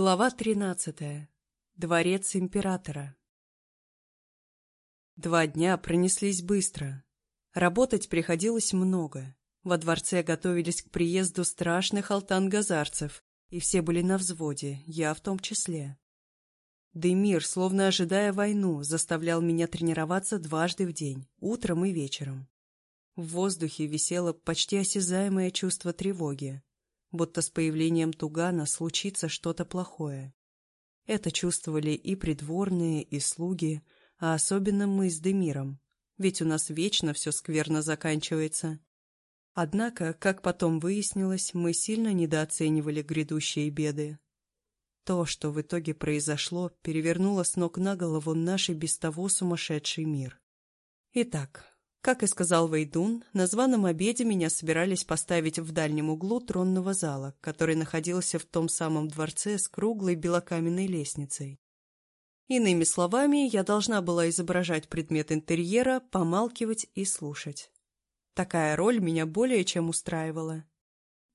Глава тринадцатая. Дворец императора. Два дня пронеслись быстро. Работать приходилось много. Во дворце готовились к приезду страшных алтан-газарцев, и все были на взводе, я в том числе. Демир, словно ожидая войну, заставлял меня тренироваться дважды в день, утром и вечером. В воздухе висело почти осязаемое чувство тревоги будто с появлением Тугана случится что-то плохое. Это чувствовали и придворные, и слуги, а особенно мы с Демиром, ведь у нас вечно все скверно заканчивается. Однако, как потом выяснилось, мы сильно недооценивали грядущие беды. То, что в итоге произошло, перевернуло с ног на голову наш и без того сумасшедший мир. Итак, как и сказал Вейдун, на званом обеде меня собирались поставить в дальнем углу тронного зала, который находился в том самом дворце с круглой белокаменной лестницей. Иными словами, я должна была изображать предмет интерьера, помалкивать и слушать. Такая роль меня более чем устраивала.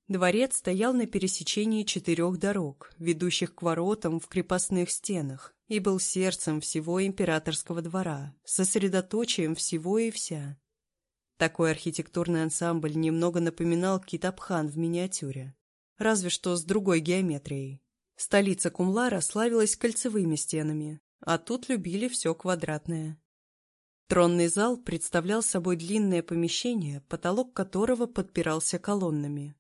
Дворец стоял на пересечении четырех дорог, ведущих к воротам в крепостных стенах, и был сердцем всего императорского двора, сосредоточием всего и вся. Такой архитектурный ансамбль немного напоминал Китабхан в миниатюре, разве что с другой геометрией. Столица Кумлара славилась кольцевыми стенами, а тут любили все квадратное. Тронный зал представлял собой длинное помещение, потолок которого подпирался колоннами.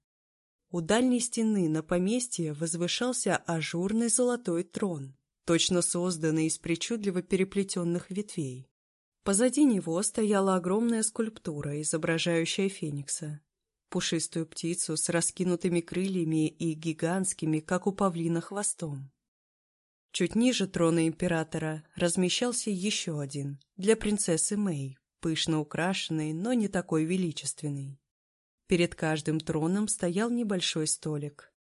У дальней стены на поместье возвышался ажурный золотой трон, точно созданный из причудливо переплетенных ветвей. Позади него стояла огромная скульптура, изображающая феникса. Пушистую птицу с раскинутыми крыльями и гигантскими, как у павлина, хвостом. Чуть ниже трона императора размещался еще один, для принцессы Мэй, пышно украшенный, но не такой величественный. Перед каждым троном стоял небольшой столик.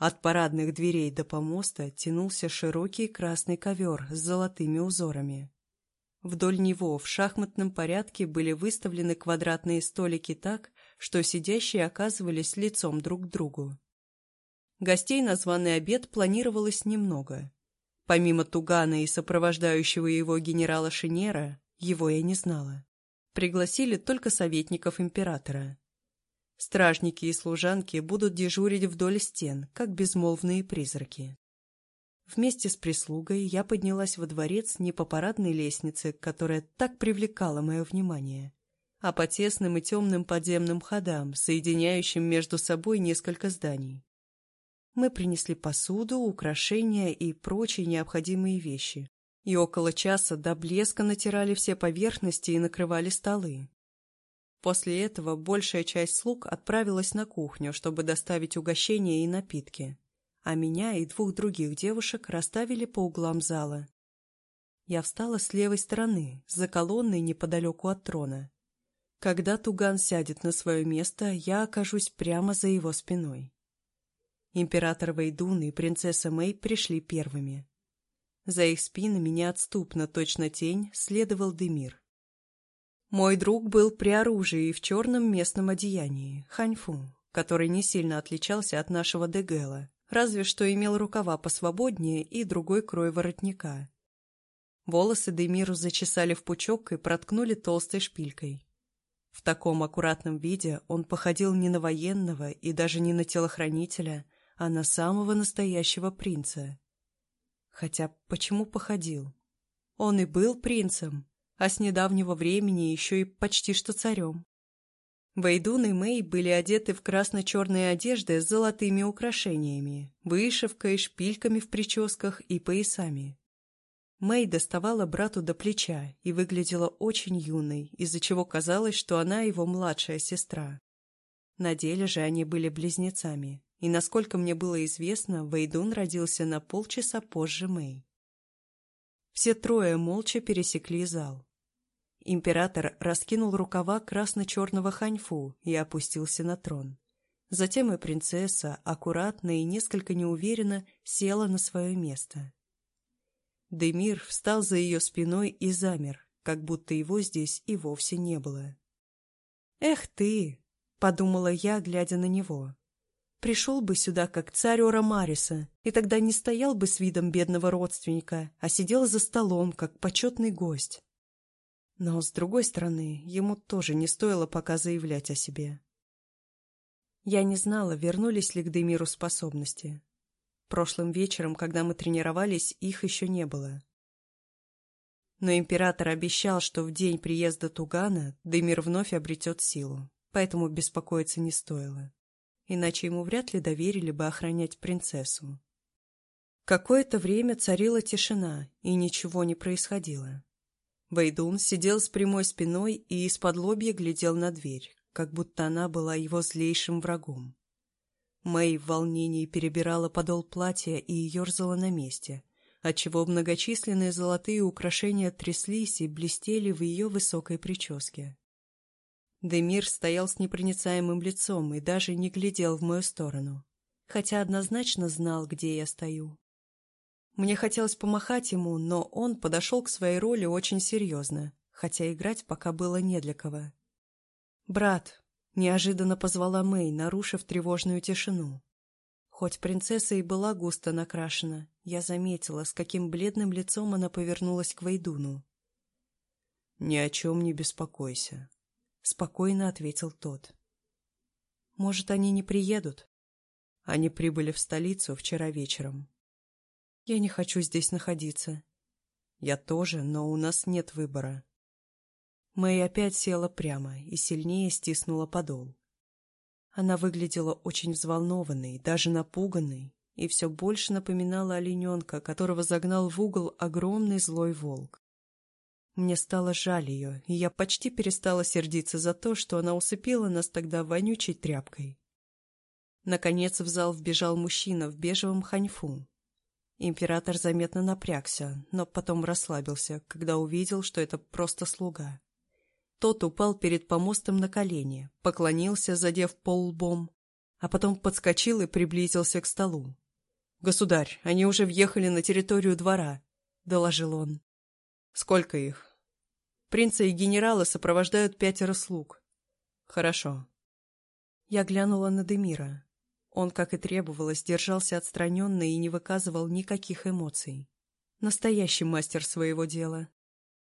От парадных дверей до помоста тянулся широкий красный ковер с золотыми узорами. Вдоль него в шахматном порядке были выставлены квадратные столики так, что сидящие оказывались лицом друг к другу. Гостей на званый обед планировалось немного. Помимо Тугана и сопровождающего его генерала Шинера, его я не знала. Пригласили только советников императора. Стражники и служанки будут дежурить вдоль стен, как безмолвные призраки. Вместе с прислугой я поднялась во дворец не по парадной лестнице, которая так привлекала мое внимание, а по тесным и темным подземным ходам, соединяющим между собой несколько зданий. Мы принесли посуду, украшения и прочие необходимые вещи, и около часа до блеска натирали все поверхности и накрывали столы. После этого большая часть слуг отправилась на кухню, чтобы доставить угощения и напитки, а меня и двух других девушек расставили по углам зала. Я встала с левой стороны, за колонной неподалеку от трона. Когда Туган сядет на свое место, я окажусь прямо за его спиной. Император Вейдун и принцесса Мэй пришли первыми. За их спинами неотступно, точно тень, следовал Демир. Мой друг был при оружии и в черном местном одеянии, ханьфу, который не сильно отличался от нашего Дегела, разве что имел рукава посвободнее и другой крой воротника. Волосы Демиру зачесали в пучок и проткнули толстой шпилькой. В таком аккуратном виде он походил не на военного и даже не на телохранителя, а на самого настоящего принца. Хотя почему походил? Он и был принцем, а с недавнего времени еще и почти что царем. Вейдун и Мэй были одеты в красно-черные одежды с золотыми украшениями, вышивкой, шпильками в прическах и поясами. Мэй доставала брату до плеча и выглядела очень юной, из-за чего казалось, что она его младшая сестра. На деле же они были близнецами, и, насколько мне было известно, Вейдун родился на полчаса позже Мэй. Все трое молча пересекли зал. Император раскинул рукава красно-черного ханьфу и опустился на трон. Затем и принцесса, аккуратно и несколько неуверенно, села на свое место. Демир встал за ее спиной и замер, как будто его здесь и вовсе не было. «Эх ты!» — подумала я, глядя на него. Пришел бы сюда, как царь Ора Мариса, и тогда не стоял бы с видом бедного родственника, а сидел за столом, как почетный гость. Но, с другой стороны, ему тоже не стоило пока заявлять о себе. Я не знала, вернулись ли к Демиру способности. Прошлым вечером, когда мы тренировались, их еще не было. Но император обещал, что в день приезда Тугана Демир вновь обретет силу, поэтому беспокоиться не стоило. Иначе ему вряд ли доверили бы охранять принцессу. Какое-то время царила тишина, и ничего не происходило. Вейдун сидел с прямой спиной и из-под лобья глядел на дверь, как будто она была его злейшим врагом. Мэй в волнении перебирала подол платья и ерзала на месте, отчего многочисленные золотые украшения тряслись и блестели в ее высокой прическе. Демир стоял с непроницаемым лицом и даже не глядел в мою сторону, хотя однозначно знал, где я стою. Мне хотелось помахать ему, но он подошел к своей роли очень серьезно, хотя играть пока было не для кого. «Брат», — неожиданно позвала Мэй, нарушив тревожную тишину. Хоть принцесса и была густо накрашена, я заметила, с каким бледным лицом она повернулась к Вейдуну. «Ни о чем не беспокойся», — спокойно ответил тот. «Может, они не приедут?» Они прибыли в столицу вчера вечером. «Я не хочу здесь находиться». «Я тоже, но у нас нет выбора», Мэй опять села прямо и сильнее стиснула подол. Она выглядела очень взволнованной, даже напуганной, и все больше напоминала олененка, которого загнал в угол огромный злой волк. Мне стало жаль ее, и я почти перестала сердиться за то, что она усыпила нас тогда вонючей тряпкой. Наконец в зал вбежал мужчина в бежевом ханьфу. Император заметно напрягся, но потом расслабился, когда увидел, что это просто слуга. Тот упал перед помостом на колени, поклонился, задев пол лбом, а потом подскочил и приблизился к столу. «Государь, они уже въехали на территорию двора», — доложил он. «Сколько их?» «Принца и генерала сопровождают пятеро слуг». «Хорошо». Я глянула на Демира. Он, как и требовалось, держался отстраненно и не выказывал никаких эмоций. Настоящий мастер своего дела.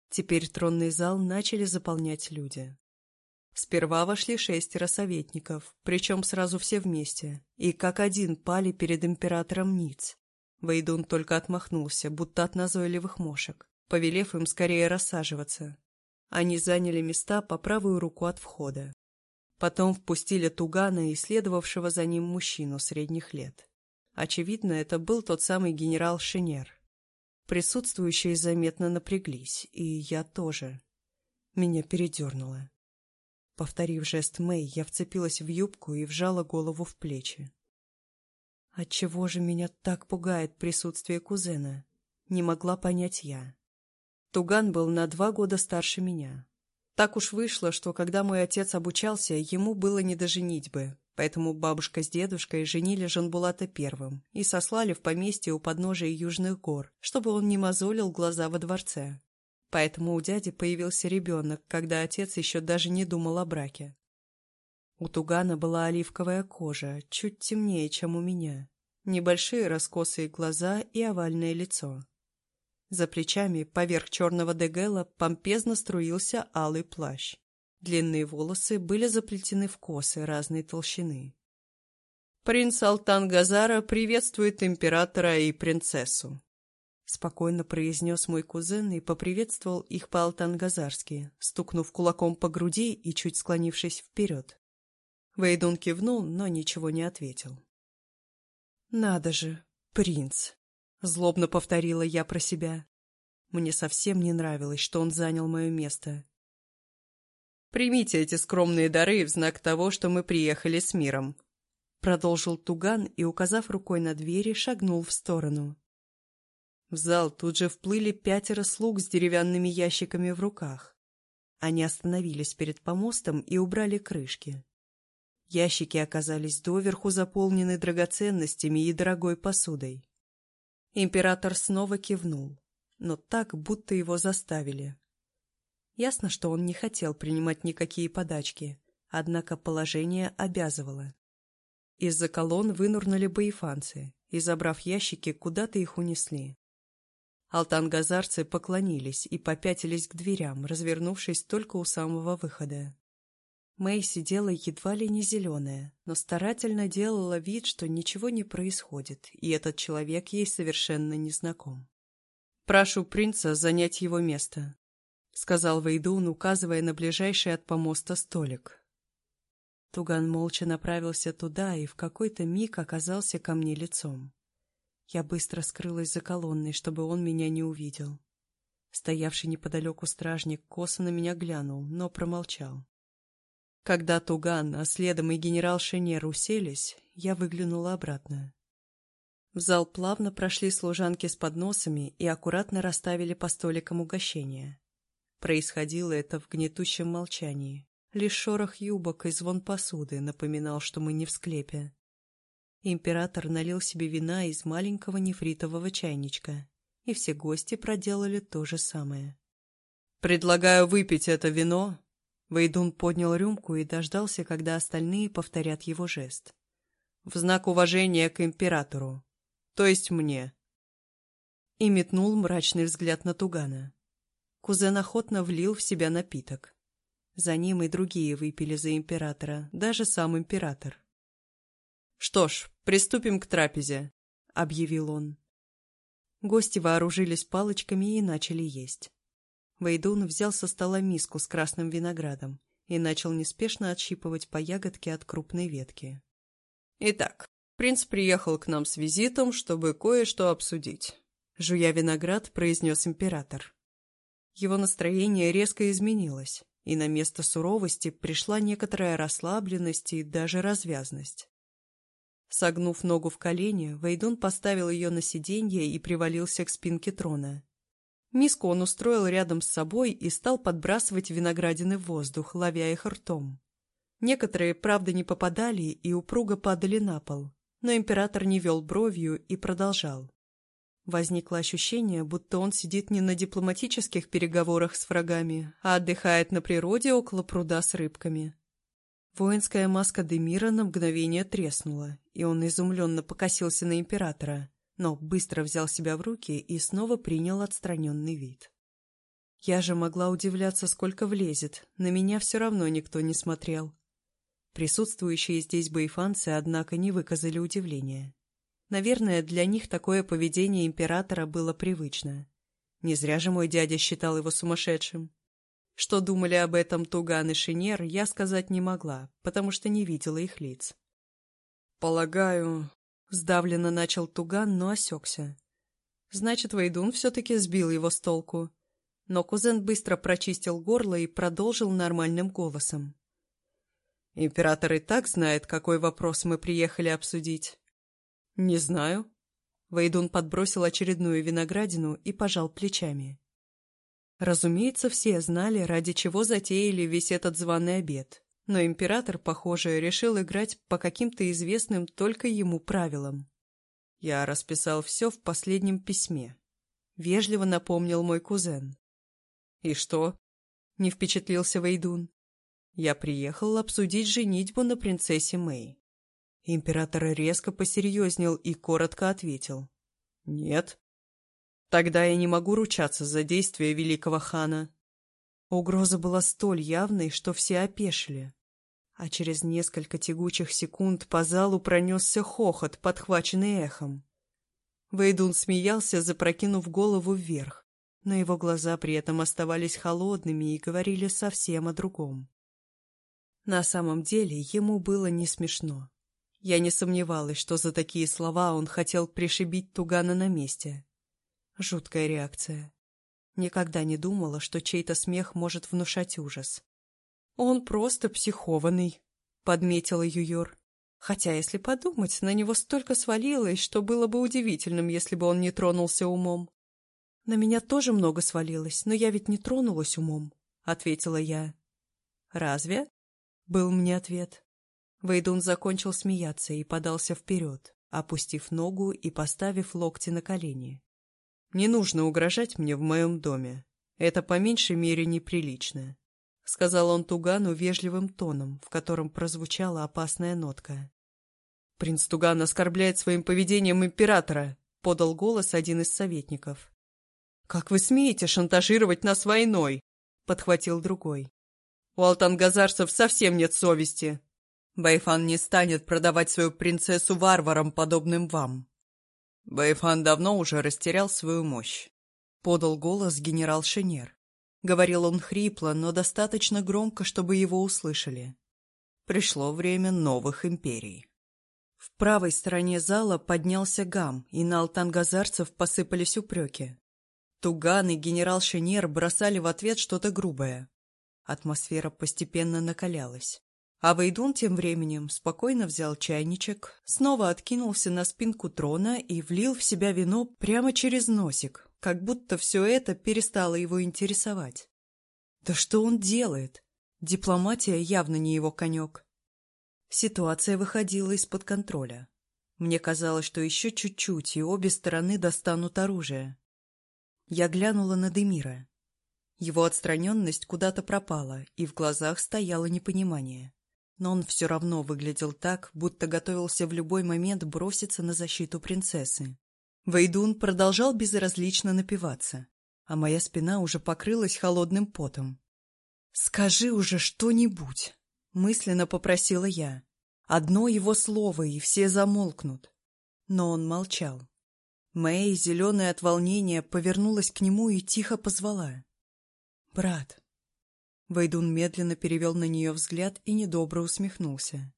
Теперь тронный зал начали заполнять люди. Сперва вошли шестеро советников, причем сразу все вместе, и как один пали перед императором Ниц. Вейдун только отмахнулся, будто от назойливых мошек, повелев им скорее рассаживаться. Они заняли места по правую руку от входа. Потом впустили Тугана и следовавшего за ним мужчину средних лет. Очевидно, это был тот самый генерал Шинер. Присутствующие заметно напряглись, и я тоже. Меня передернуло. Повторив жест Мэй, я вцепилась в юбку и вжала голову в плечи. Отчего же меня так пугает присутствие кузена? Не могла понять я. Туган был на два года старше меня. Так уж вышло, что когда мой отец обучался, ему было не до женитьбы, Поэтому бабушка с дедушкой женили Жанбулата первым и сослали в поместье у подножия Южных гор, чтобы он не мозолил глаза во дворце. Поэтому у дяди появился ребенок, когда отец еще даже не думал о браке. У Тугана была оливковая кожа, чуть темнее, чем у меня. Небольшие раскосые глаза и овальное лицо. За плечами, поверх черного дегела, помпезно струился алый плащ. Длинные волосы были заплетены в косы разной толщины. «Принц Алтан Газара приветствует императора и принцессу», — спокойно произнес мой кузен и поприветствовал их по-алтангазарски, стукнув кулаком по груди и чуть склонившись вперед. Вейдун кивнул, но ничего не ответил. «Надо же, принц!» — злобно повторила я про себя. Мне совсем не нравилось, что он занял мое место, Примите эти скромные дары в знак того, что мы приехали с миром. Продолжил Туган и, указав рукой на двери, шагнул в сторону. В зал тут же вплыли пятеро слуг с деревянными ящиками в руках. Они остановились перед помостом и убрали крышки. Ящики оказались доверху заполнены драгоценностями и дорогой посудой. Император снова кивнул, но так, будто его заставили. Ясно, что он не хотел принимать никакие подачки, однако положение обязывало. Из-за колонн вынурнули боефанцы и, забрав ящики, куда-то их унесли. Алтангазарцы поклонились и попятились к дверям, развернувшись только у самого выхода. Мэй сидела едва ли не зеленая, но старательно делала вид, что ничего не происходит, и этот человек ей совершенно не знаком. «Прошу принца занять его место», — сказал Вейдун, указывая на ближайший от помоста столик. Туган молча направился туда и в какой-то миг оказался ко мне лицом. Я быстро скрылась за колонной, чтобы он меня не увидел. Стоявший неподалеку стражник косо на меня глянул, но промолчал. Когда Туган, а следом и генерал Шенер уселись, я выглянула обратно. В зал плавно прошли служанки с подносами и аккуратно расставили по столикам угощения. Происходило это в гнетущем молчании. Лишь шорох юбок и звон посуды напоминал, что мы не в склепе. Император налил себе вина из маленького нефритового чайничка, и все гости проделали то же самое. «Предлагаю выпить это вино!» Вейдун поднял рюмку и дождался, когда остальные повторят его жест. «В знак уважения к императору, то есть мне!» И метнул мрачный взгляд на Тугана. Кузен охотно влил в себя напиток. За ним и другие выпили за императора, даже сам император. «Что ж, приступим к трапезе», — объявил он. Гости вооружились палочками и начали есть. Вейдун взял со стола миску с красным виноградом и начал неспешно отщипывать по ягодке от крупной ветки. «Итак, принц приехал к нам с визитом, чтобы кое-что обсудить», — жуя виноград, произнес император. Его настроение резко изменилось, и на место суровости пришла некоторая расслабленность и даже развязность. Согнув ногу в колени, Вейдун поставил ее на сиденье и привалился к спинке трона. Миску он устроил рядом с собой и стал подбрасывать виноградины в воздух, ловя их ртом. Некоторые, правда, не попадали и упруго падали на пол, но император не вел бровью и продолжал. Возникло ощущение, будто он сидит не на дипломатических переговорах с врагами, а отдыхает на природе около пруда с рыбками. Воинская маска Демира на мгновение треснула, и он изумленно покосился на императора, но быстро взял себя в руки и снова принял отстраненный вид. Я же могла удивляться, сколько влезет, на меня все равно никто не смотрел. Присутствующие здесь боефанцы, однако, не выказали удивления. Наверное, для них такое поведение императора было привычно. Не зря же мой дядя считал его сумасшедшим. Что думали об этом Туган и Шинер, я сказать не могла, потому что не видела их лиц. «Полагаю...» — сдавленно начал Туган, но осекся. Значит, Вейдун все-таки сбил его с толку. Но кузен быстро прочистил горло и продолжил нормальным голосом. «Император и так знает, какой вопрос мы приехали обсудить». «Не знаю». Вейдун подбросил очередную виноградину и пожал плечами. Разумеется, все знали, ради чего затеяли весь этот званый обед. Но император, похоже, решил играть по каким-то известным только ему правилам. Я расписал все в последнем письме. Вежливо напомнил мой кузен. «И что?» — не впечатлился Вейдун. «Я приехал обсудить женитьбу на принцессе Мэй». Император резко посерьезнел и коротко ответил. «Нет». Тогда я не могу ручаться за действия великого хана. Угроза была столь явной, что все опешили. А через несколько тягучих секунд по залу пронесся хохот, подхваченный эхом. Вейдун смеялся, запрокинув голову вверх, но его глаза при этом оставались холодными и говорили совсем о другом. На самом деле ему было не смешно. Я не сомневалась, что за такие слова он хотел пришибить Тугана на месте. Жуткая реакция. Никогда не думала, что чей-то смех может внушать ужас. «Он просто психованный», — подметила Юйор. Хотя, если подумать, на него столько свалилось, что было бы удивительным, если бы он не тронулся умом. «На меня тоже много свалилось, но я ведь не тронулась умом», — ответила я. «Разве?» — был мне ответ. Вейдун закончил смеяться и подался вперед, опустив ногу и поставив локти на колени. Не нужно угрожать мне в моем доме. Это по меньшей мере неприлично», — сказал он Тугану вежливым тоном, в котором прозвучала опасная нотка. «Принц Туган оскорбляет своим поведением императора», — подал голос один из советников. «Как вы смеете шантажировать нас войной?» — подхватил другой. «У алтангазарцев совсем нет совести. Байфан не станет продавать свою принцессу варварам, подобным вам». Байфан давно уже растерял свою мощь. Подал голос генерал Шинер. Говорил он хрипло, но достаточно громко, чтобы его услышали. Пришло время новых империй. В правой стороне зала поднялся гам, и на алтангазарцев посыпались упреки. Туган и генерал Шинер бросали в ответ что-то грубое. Атмосфера постепенно накалялась. А Вейдун тем временем спокойно взял чайничек, снова откинулся на спинку трона и влил в себя вино прямо через носик, как будто все это перестало его интересовать. Да что он делает? Дипломатия явно не его конек. Ситуация выходила из-под контроля. Мне казалось, что еще чуть-чуть, и обе стороны достанут оружие. Я глянула на Демира. Его отстраненность куда-то пропала, и в глазах стояло непонимание но он все равно выглядел так, будто готовился в любой момент броситься на защиту принцессы. Вейдун продолжал безразлично напиваться, а моя спина уже покрылась холодным потом. «Скажи уже что-нибудь!» — мысленно попросила я. Одно его слово, и все замолкнут. Но он молчал. Мэй, зеленая от волнения, повернулась к нему и тихо позвала. «Брат, Вейдун медленно перевел на нее взгляд и недобро усмехнулся.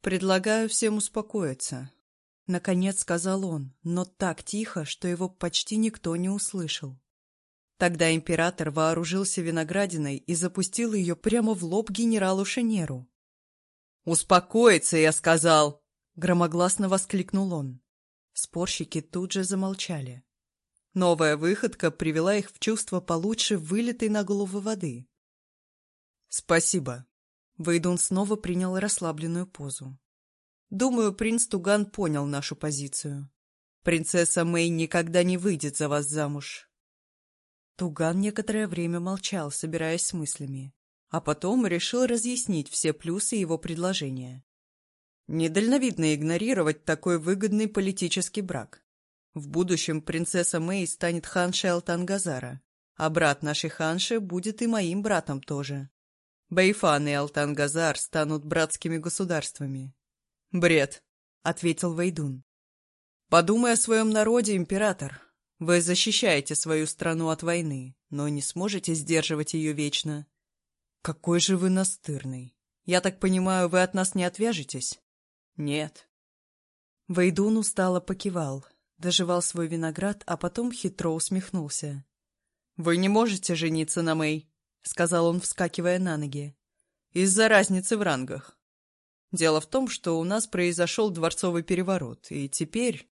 «Предлагаю всем успокоиться», — наконец сказал он, но так тихо, что его почти никто не услышал. Тогда император вооружился виноградиной и запустил ее прямо в лоб генералу Шенеру. «Успокоиться, я сказал!» — громогласно воскликнул он. Спорщики тут же замолчали. Новая выходка привела их в чувство получше вылитой на голову воды. «Спасибо». Вейдун снова принял расслабленную позу. «Думаю, принц Туган понял нашу позицию. Принцесса Мэй никогда не выйдет за вас замуж». Туган некоторое время молчал, собираясь с мыслями, а потом решил разъяснить все плюсы его предложения. Недальновидно игнорировать такой выгодный политический брак. В будущем принцесса Мэй станет ханшей Алтангазара, а брат нашей ханши будет и моим братом тоже. Байфан и Алтангазар станут братскими государствами. Бред, — ответил Вейдун. Подумай о своем народе, император. Вы защищаете свою страну от войны, но не сможете сдерживать ее вечно. Какой же вы настырный. Я так понимаю, вы от нас не отвяжетесь? Нет. Вейдун устало покивал, доживал свой виноград, а потом хитро усмехнулся. Вы не можете жениться на Мэй. — сказал он, вскакивая на ноги. «Из-за разницы в рангах. Дело в том, что у нас произошел дворцовый переворот, и теперь...»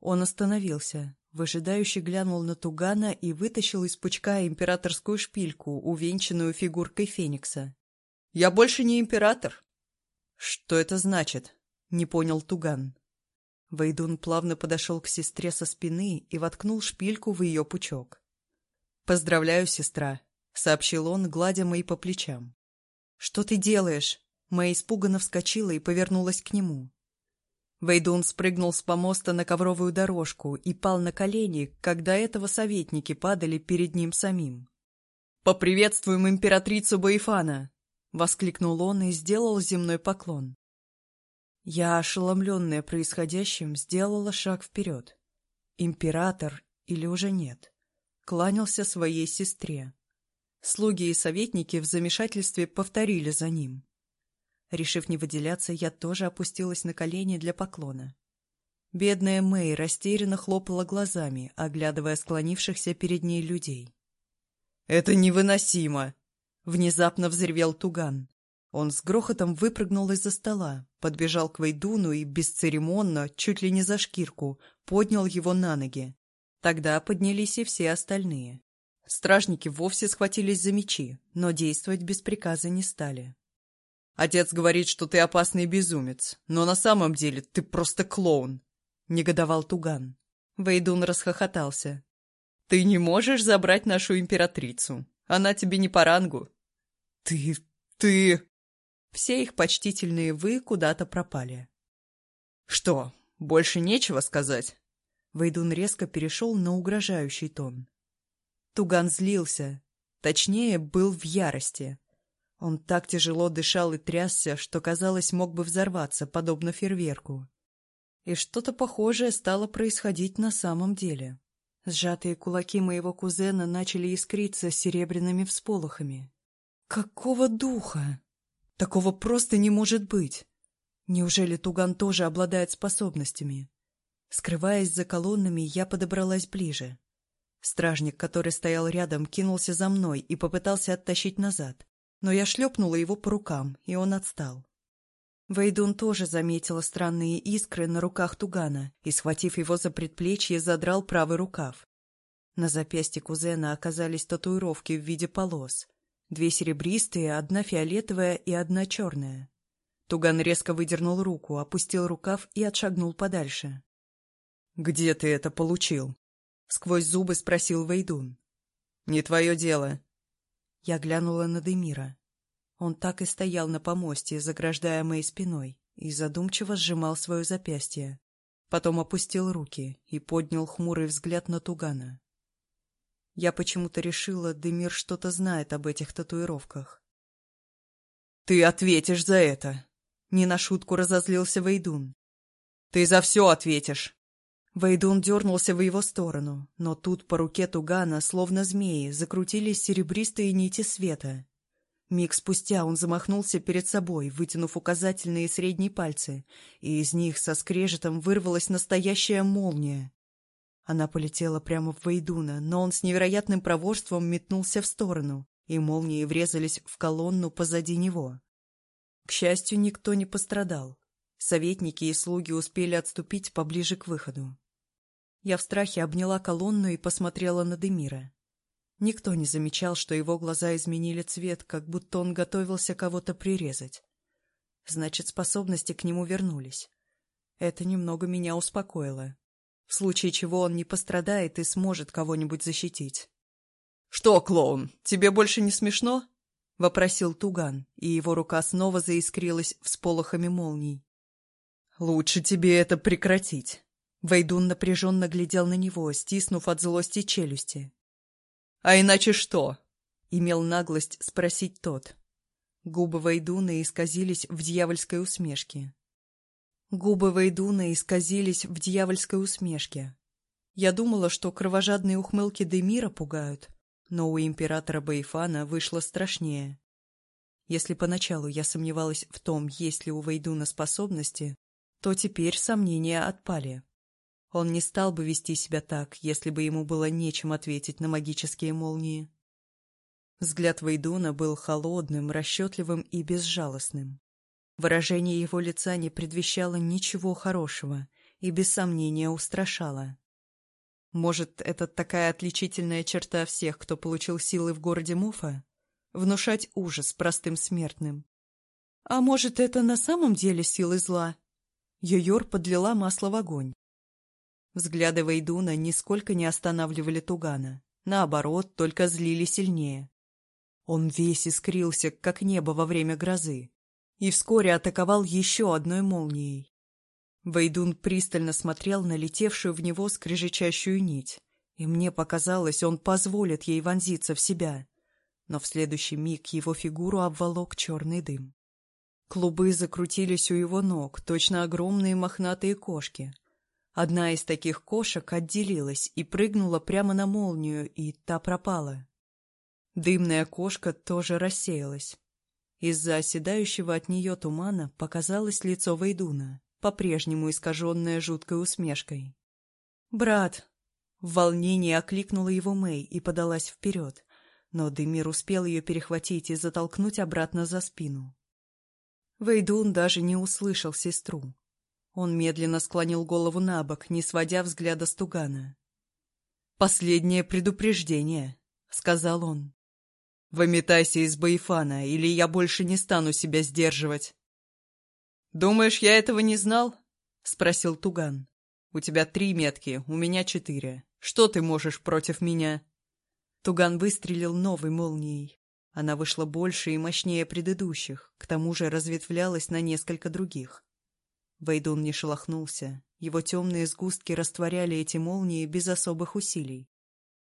Он остановился, выжидающе глянул на Тугана и вытащил из пучка императорскую шпильку, увенчанную фигуркой Феникса. «Я больше не император!» «Что это значит?» — не понял Туган. Вейдун плавно подошел к сестре со спины и воткнул шпильку в ее пучок. «Поздравляю, сестра!» сообщил он, гладя Мэй по плечам. «Что ты делаешь?» Мэй испуганно вскочила и повернулась к нему. Вейдун спрыгнул с помоста на ковровую дорожку и пал на колени, когда этого советники падали перед ним самим. «Поприветствуем императрицу Баифана!» — воскликнул он и сделал земной поклон. Я, ошеломленная происходящим, сделала шаг вперед. Император или уже нет? Кланялся своей сестре. Слуги и советники в замешательстве повторили за ним. Решив не выделяться, я тоже опустилась на колени для поклона. Бедная Мэй растерянно хлопала глазами, оглядывая склонившихся перед ней людей. «Это невыносимо!» — внезапно взревел Туган. Он с грохотом выпрыгнул из-за стола, подбежал к Вейдуну и бесцеремонно, чуть ли не за шкирку, поднял его на ноги. Тогда поднялись и все остальные. Стражники вовсе схватились за мечи, но действовать без приказа не стали. «Отец говорит, что ты опасный безумец, но на самом деле ты просто клоун», — негодовал Туган. Вейдун расхохотался. «Ты не можешь забрать нашу императрицу. Она тебе не по рангу». «Ты... ты...» Все их почтительные «вы» куда-то пропали. «Что, больше нечего сказать?» Вейдун резко перешел на угрожающий тон. Туган злился, точнее, был в ярости. Он так тяжело дышал и трясся, что, казалось, мог бы взорваться, подобно фейерверку. И что-то похожее стало происходить на самом деле. Сжатые кулаки моего кузена начали искриться серебряными всполохами. Какого духа? Такого просто не может быть. Неужели Туган тоже обладает способностями? Скрываясь за колоннами, я подобралась ближе. Стражник, который стоял рядом, кинулся за мной и попытался оттащить назад, но я шлепнула его по рукам, и он отстал. Вейдун тоже заметила странные искры на руках Тугана и, схватив его за предплечье, задрал правый рукав. На запястье кузена оказались татуировки в виде полос. Две серебристые, одна фиолетовая и одна черная. Туган резко выдернул руку, опустил рукав и отшагнул подальше. «Где ты это получил?» — сквозь зубы спросил Вейдун. «Не твое дело». Я глянула на Демира. Он так и стоял на помосте, заграждая моей спиной, и задумчиво сжимал свое запястье. Потом опустил руки и поднял хмурый взгляд на Тугана. Я почему-то решила, Демир что-то знает об этих татуировках. «Ты ответишь за это!» Не на шутку разозлился Вейдун. «Ты за все ответишь!» Вейдун дернулся в его сторону, но тут по руке Тугана, словно змеи, закрутились серебристые нити света. Миг спустя он замахнулся перед собой, вытянув указательные и средние пальцы, и из них со скрежетом вырвалась настоящая молния. Она полетела прямо в Вейдуна, но он с невероятным проворством метнулся в сторону, и молнии врезались в колонну позади него. К счастью, никто не пострадал. Советники и слуги успели отступить поближе к выходу. Я в страхе обняла колонну и посмотрела на Демира. Никто не замечал, что его глаза изменили цвет, как будто он готовился кого-то прирезать. Значит, способности к нему вернулись. Это немного меня успокоило. В случае чего он не пострадает и сможет кого-нибудь защитить. — Что, клоун, тебе больше не смешно? — вопросил Туган, и его рука снова заискрилась всполохами молний. — Лучше тебе это прекратить. Вейдун напряженно глядел на него, стиснув от злости челюсти. «А иначе что?» — имел наглость спросить тот. Губы Вейдуна исказились в дьявольской усмешке. Губы Вейдуна исказились в дьявольской усмешке. Я думала, что кровожадные ухмылки Демира пугают, но у императора Баифана вышло страшнее. Если поначалу я сомневалась в том, есть ли у Вейдуна способности, то теперь сомнения отпали. Он не стал бы вести себя так, если бы ему было нечем ответить на магические молнии. Взгляд Вейдуна был холодным, расчетливым и безжалостным. Выражение его лица не предвещало ничего хорошего и без сомнения устрашало. Может, это такая отличительная черта всех, кто получил силы в городе Муфа? Внушать ужас простым смертным. А может, это на самом деле силы зла? Йойор подлила масло в огонь. Взгляды Вейдуна нисколько не останавливали Тугана. Наоборот, только злили сильнее. Он весь искрился, как небо во время грозы, и вскоре атаковал еще одной молнией. Вейдун пристально смотрел на летевшую в него скрежещущую нить, и мне показалось, он позволит ей вонзиться в себя. Но в следующий миг его фигуру обволок черный дым. Клубы закрутились у его ног, точно огромные мохнатые кошки — Одна из таких кошек отделилась и прыгнула прямо на молнию, и та пропала. Дымная кошка тоже рассеялась. Из-за оседающего от нее тумана показалось лицо Вейдуна, по-прежнему искаженное жуткой усмешкой. «Брат!» В волнении окликнула его Мэй и подалась вперед, но Демир успел ее перехватить и затолкнуть обратно за спину. Вейдун даже не услышал сестру. Он медленно склонил голову на бок, не сводя взгляда с Тугана. «Последнее предупреждение», — сказал он. «Выметайся из Баифана, или я больше не стану себя сдерживать». «Думаешь, я этого не знал?» — спросил Туган. «У тебя три метки, у меня четыре. Что ты можешь против меня?» Туган выстрелил новой молнией. Она вышла больше и мощнее предыдущих, к тому же разветвлялась на несколько других. Вейдун не шелохнулся. Его темные сгустки растворяли эти молнии без особых усилий.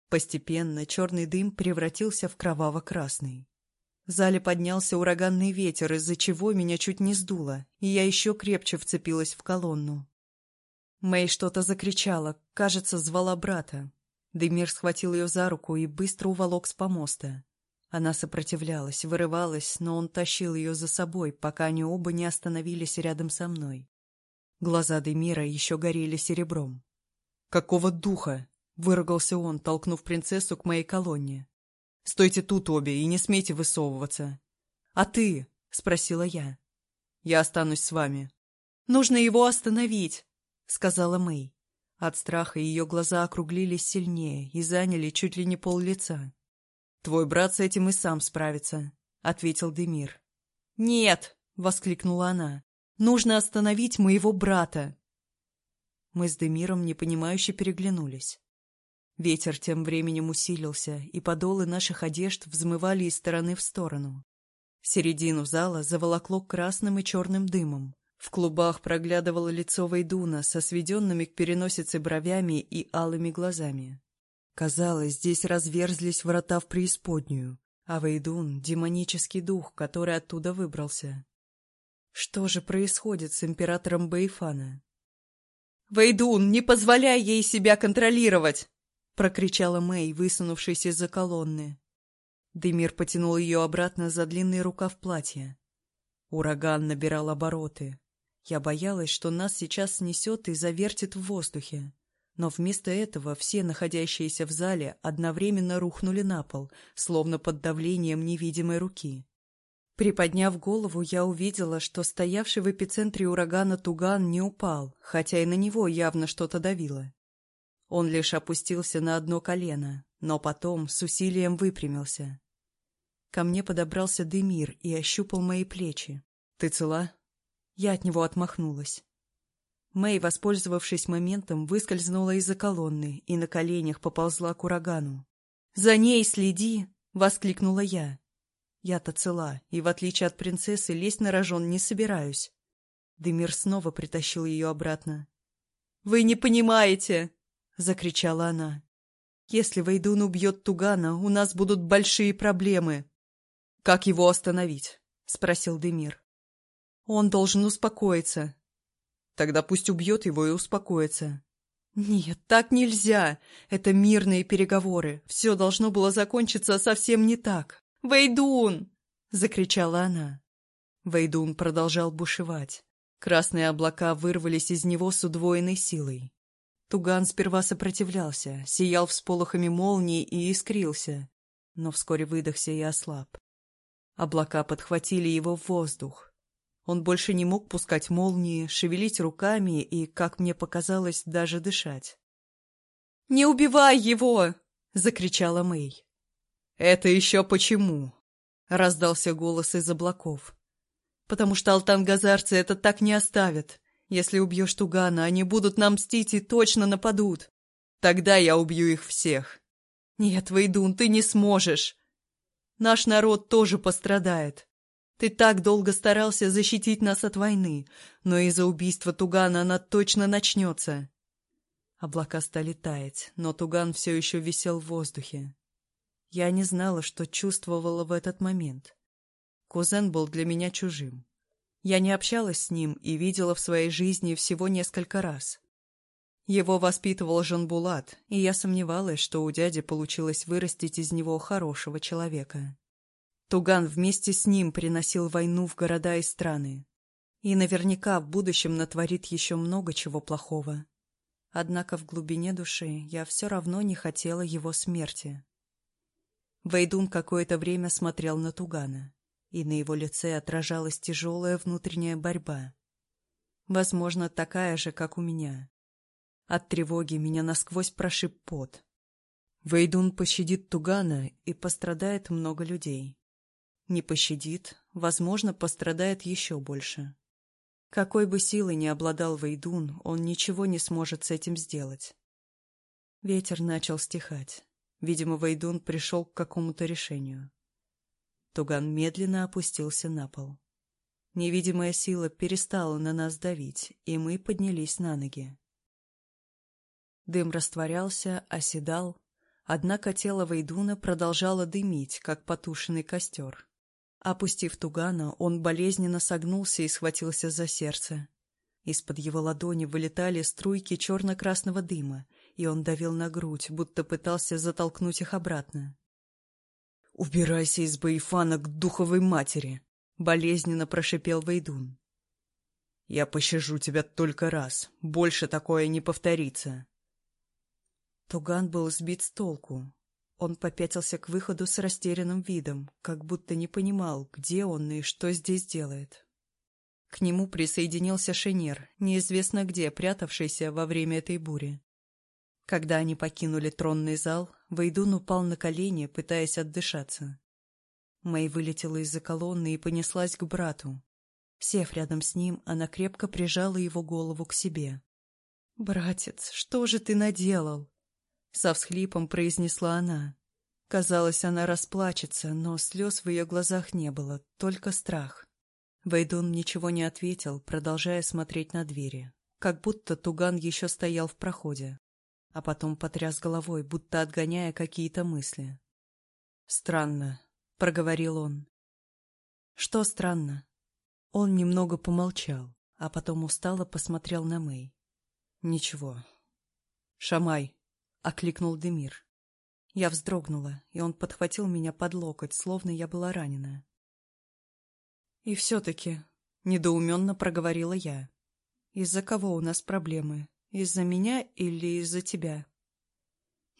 Постепенно черный дым превратился в кроваво-красный. В зале поднялся ураганный ветер, из-за чего меня чуть не сдуло, и я еще крепче вцепилась в колонну. Мэй что-то закричала, кажется, звала брата. Демир схватил ее за руку и быстро уволок с помоста. Она сопротивлялась, вырывалась, но он тащил ее за собой, пока они оба не остановились рядом со мной. Глаза Демира еще горели серебром. «Какого духа?» — выругался он, толкнув принцессу к моей колонне. «Стойте тут обе и не смейте высовываться». «А ты?» — спросила я. «Я останусь с вами». «Нужно его остановить», — сказала Мэй. От страха ее глаза округлились сильнее и заняли чуть ли не пол лица. «Твой брат с этим и сам справится», — ответил Демир. «Нет!» — воскликнула она. «Нужно остановить моего брата!» Мы с Демиром непонимающе переглянулись. Ветер тем временем усилился, и подолы наших одежд взмывали из стороны в сторону. Середину зала заволокло красным и черным дымом. В клубах проглядывало лицо Вейдуна со сведенными к переносице бровями и алыми глазами. Казалось, здесь разверзлись врата в преисподнюю, а Вейдун — демонический дух, который оттуда выбрался. Что же происходит с императором Бейфана? «Вейдун, не позволяй ей себя контролировать!» — прокричала Мэй, высунувшись из-за колонны. Демир потянул ее обратно за длинный рукав платья. Ураган набирал обороты. Я боялась, что нас сейчас снесет и завертит в воздухе. Но вместо этого все находящиеся в зале одновременно рухнули на пол, словно под давлением невидимой руки. Приподняв голову, я увидела, что стоявший в эпицентре урагана Туган не упал, хотя и на него явно что-то давило. Он лишь опустился на одно колено, но потом с усилием выпрямился. Ко мне подобрался Демир и ощупал мои плечи. «Ты цела?» Я от него отмахнулась. Мэй, воспользовавшись моментом, выскользнула из-за колонны и на коленях поползла к урагану. «За ней следи!» — воскликнула я. Я-то цела, и, в отличие от принцессы, лезть на рожон не собираюсь. Демир снова притащил ее обратно. «Вы не понимаете!» — закричала она. «Если Вейдун убьет Тугана, у нас будут большие проблемы». «Как его остановить?» — спросил Демир. «Он должен успокоиться», Тогда пусть убьет его и успокоится. Нет, так нельзя. Это мирные переговоры. Все должно было закончиться совсем не так. «Вейдун!» — закричала она. Вейдун продолжал бушевать. Красные облака вырвались из него с удвоенной силой. Туган сперва сопротивлялся, сиял всполохами молнии и искрился, но вскоре выдохся и ослаб. Облака подхватили его в воздух. Он больше не мог пускать молнии, шевелить руками и, как мне показалось, даже дышать. «Не убивай его!» — закричала Мэй. «Это еще почему?» — раздался голос из облаков. «Потому что алтангазарцы это так не оставят. Если убьешь Тугана, они будут нам мстить и точно нападут. Тогда я убью их всех. Нет, Вейдун, ты не сможешь. Наш народ тоже пострадает. Ты так долго старался защитить нас от войны, но из-за убийства Тугана она точно начнется. Облака стали таять, но Туган все еще висел в воздухе. Я не знала, что чувствовала в этот момент. Кузен был для меня чужим. Я не общалась с ним и видела в своей жизни всего несколько раз. Его воспитывал Жанбулат, и я сомневалась, что у дяди получилось вырастить из него хорошего человека. Туган вместе с ним приносил войну в города и страны. И наверняка в будущем натворит еще много чего плохого. Однако в глубине души я все равно не хотела его смерти. Вейдун какое-то время смотрел на Тугана, и на его лице отражалась тяжелая внутренняя борьба. Возможно, такая же, как у меня. От тревоги меня насквозь прошиб пот. Вейдун пощадит Тугана, и пострадает много людей не пощадит, возможно, пострадает еще больше. Какой бы силой ни обладал Вейдун, он ничего не сможет с этим сделать. Ветер начал стихать. Видимо, Вейдун пришел к какому-то решению. Туган медленно опустился на пол. Невидимая сила перестала на нас давить, и мы поднялись на ноги. Дым растворялся, оседал, однако тело Вейдуна продолжало дымить, как потушенный костер. Опустив Тугана, он болезненно согнулся и схватился за сердце. Из-под его ладони вылетали струйки черно-красного дыма, и он давил на грудь, будто пытался затолкнуть их обратно. «Убирайся из Баифана к духовой матери!» — болезненно прошипел Вейдун. «Я пощажу тебя только раз. Больше такое не повторится». Туган был сбит с толку. Он попятился к выходу с растерянным видом, как будто не понимал, где он и что здесь делает. К нему присоединился Шенер, неизвестно где прятавшийся во время этой бури. Когда они покинули тронный зал, Вейдун упал на колени, пытаясь отдышаться. Мэй вылетела из-за колонны и понеслась к брату. Сев рядом с ним, она крепко прижала его голову к себе. «Братец, что же ты наделал?» Со всхлипом произнесла она. Казалось, она расплачется, но слез в ее глазах не было, только страх. Вейдун ничего не ответил, продолжая смотреть на двери, как будто Туган еще стоял в проходе, а потом потряс головой, будто отгоняя какие-то мысли. «Странно», — проговорил он. «Что странно?» Он немного помолчал, а потом устало посмотрел на Мэй. «Ничего. Шамай», — окликнул Демир. Я вздрогнула, и он подхватил меня под локоть, словно я была ранена. «И все-таки», — недоуменно проговорила я, — «из-за кого у нас проблемы? Из-за меня или из-за тебя?»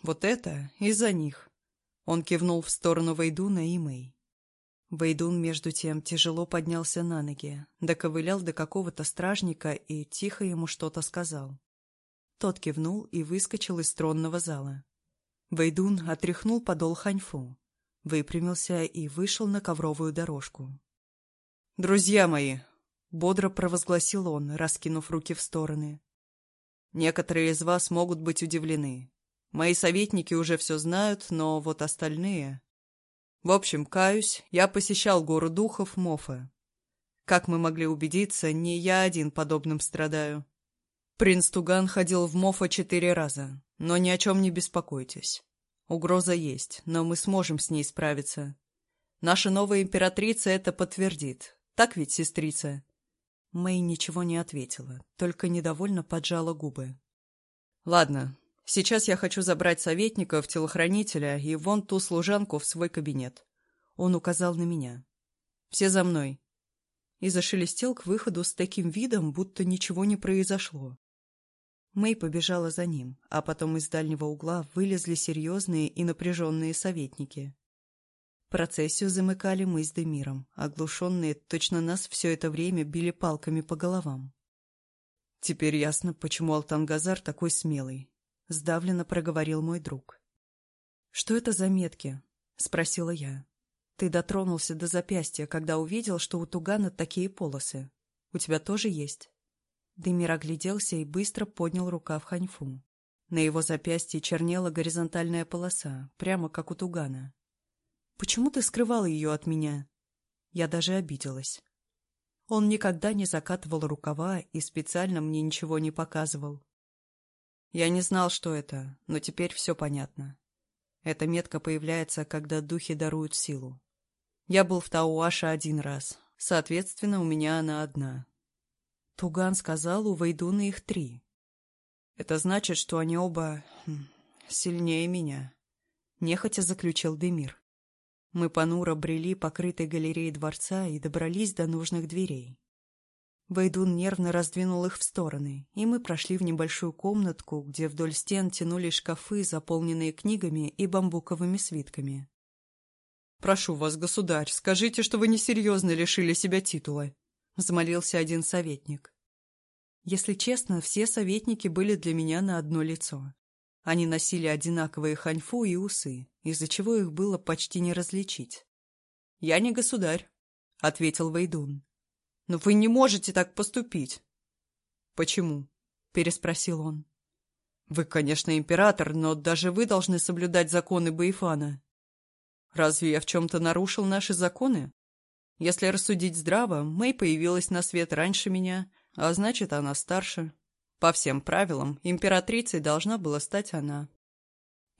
«Вот это из-за них», — он кивнул в сторону Вейдуна и Мэй. Вейдун, между тем, тяжело поднялся на ноги, доковылял до какого-то стражника и тихо ему что-то сказал. Тот кивнул и выскочил из тронного зала. Вейдун отряхнул подол ханьфу, выпрямился и вышел на ковровую дорожку. «Друзья мои!» — бодро провозгласил он, раскинув руки в стороны. «Некоторые из вас могут быть удивлены. Мои советники уже все знают, но вот остальные...» В общем, каюсь, я посещал гору духов Мофа. Как мы могли убедиться, не я один подобным страдаю. Принц Туган ходил в Мофа четыре раза, но ни о чем не беспокойтесь. Угроза есть, но мы сможем с ней справиться. Наша новая императрица это подтвердит, так ведь, сестрица?» Мэй ничего не ответила, только недовольно поджала губы. «Ладно, сейчас я хочу забрать советников, телохранителя и вон ту служанку в свой кабинет». Он указал на меня. «Все за мной». И зашелестел к выходу с таким видом, будто ничего не произошло. Мэй побежала за ним, а потом из дальнего угла вылезли серьезные и напряженные советники. Процессию замыкали мы с Демиром, оглушенные точно нас все это время били палками по головам. «Теперь ясно, почему Алтангазар такой смелый», — сдавленно проговорил мой друг. «Что это за метки?» — спросила я. «Ты дотронулся до запястья, когда увидел, что у Тугана такие полосы. У тебя тоже есть?» Демир огляделся и быстро поднял рукав ханьфу. На его запястье чернела горизонтальная полоса, прямо как у Тугана. Почему ты скрывал ее от меня? Я даже обиделась. Он никогда не закатывал рукава и специально мне ничего не показывал. Я не знал, что это, но теперь все понятно. Эта метка появляется, когда духи даруют силу. Я был в Тауаша один раз, соответственно, у меня она одна. Туган сказал, у Вейдуна их три. Это значит, что они оба хм, сильнее меня. Нехотя заключил Демир. Мы понуро брели покрытой галереей дворца и добрались до нужных дверей. Вейдун нервно раздвинул их в стороны, и мы прошли в небольшую комнатку, где вдоль стен тянулись шкафы, заполненные книгами и бамбуковыми свитками. «Прошу вас, государь, скажите, что вы несерьезно лишили себя титула», — взмолился один советник. Если честно, все советники были для меня на одно лицо. Они носили одинаковые ханьфу и усы, из-за чего их было почти не различить. «Я не государь», — ответил Вейдун. «Но вы не можете так поступить». «Почему?» — переспросил он. «Вы, конечно, император, но даже вы должны соблюдать законы Баифана». «Разве я в чем-то нарушил наши законы?» Если рассудить здраво, Мэй появилась на свет раньше меня, а значит, она старше. По всем правилам, императрицей должна была стать она.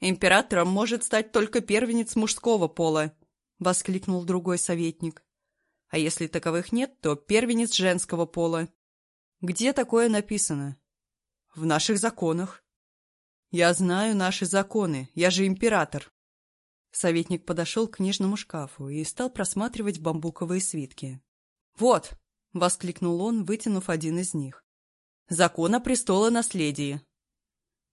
«Императором может стать только первенец мужского пола», — воскликнул другой советник. «А если таковых нет, то первенец женского пола». «Где такое написано?» «В наших законах». «Я знаю наши законы, я же император». Советник подошел к книжному шкафу и стал просматривать бамбуковые свитки. «Вот!» — воскликнул он, вытянув один из них. «Закон о престолонаследии».